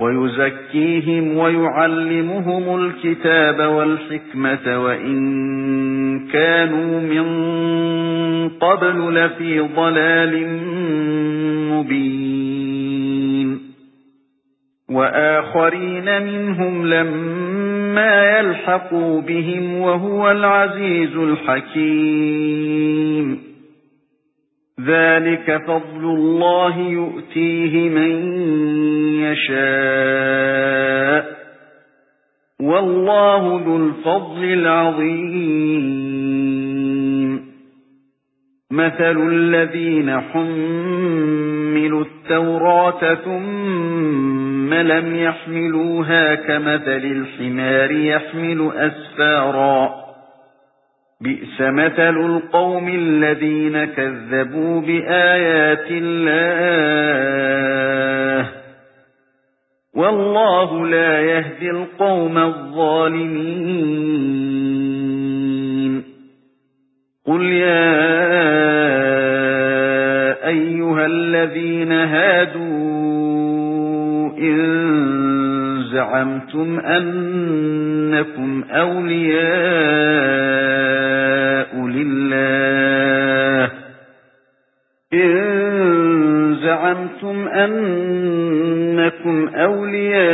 ويزكيهم ويعلمهم الكتاب والحكمة وإن كانوا من قبل لفي ضلال مبين. وآخرين منهم لما يلحقوا بهم وهو العزيز الحكيم. ذَلِكَ فَضْلُ اللَّهِ يُؤْتِيهِ مَن يَشَاءُ. وَاللَّهُ ذُو الْفَضْلِ الْعَظِيمِ. مَثَلُ الَّذِينَ حُمِّلُوا التَّوْرَاةَ ثُمَّ لَمْ يَحْمِلُوهَا كَمَثَلِ الْحِمَارِ يَحْمِلُ أَسْفَارًا. بِئْسَ مَثَلُ الْقَوْمِ الَّذِينَ كَذَّبُوا بِآيَاتِ اللَّهِ. وَاللَّهُ لَا يَهْدِي الْقَوْمَ الظَّالِمِينَ. قُلْ يَا أَيُّهَا الَّذِينَ هَادُوا إِن زَعَمْتُمْ أَنَّكُمْ أَوْلِيَاءُ زعمتم أنكم أولياء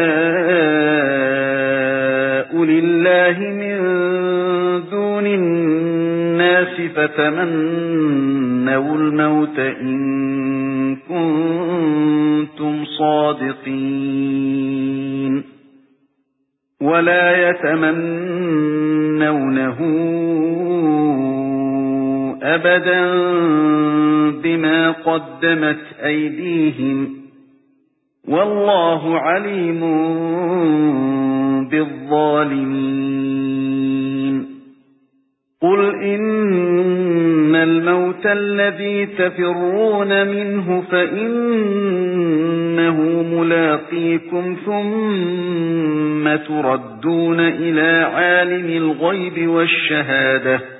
لله من دون الناس فتمنوا الموت إن كنتم صادقين ولا يتمنونه أبدا بما قدمت أيديهم والله عليم بالظالمين. قل إن الموت الذي تفرون منه فإنه ملاقيكم ثم تردون إلى عالم الغيب والشهادة.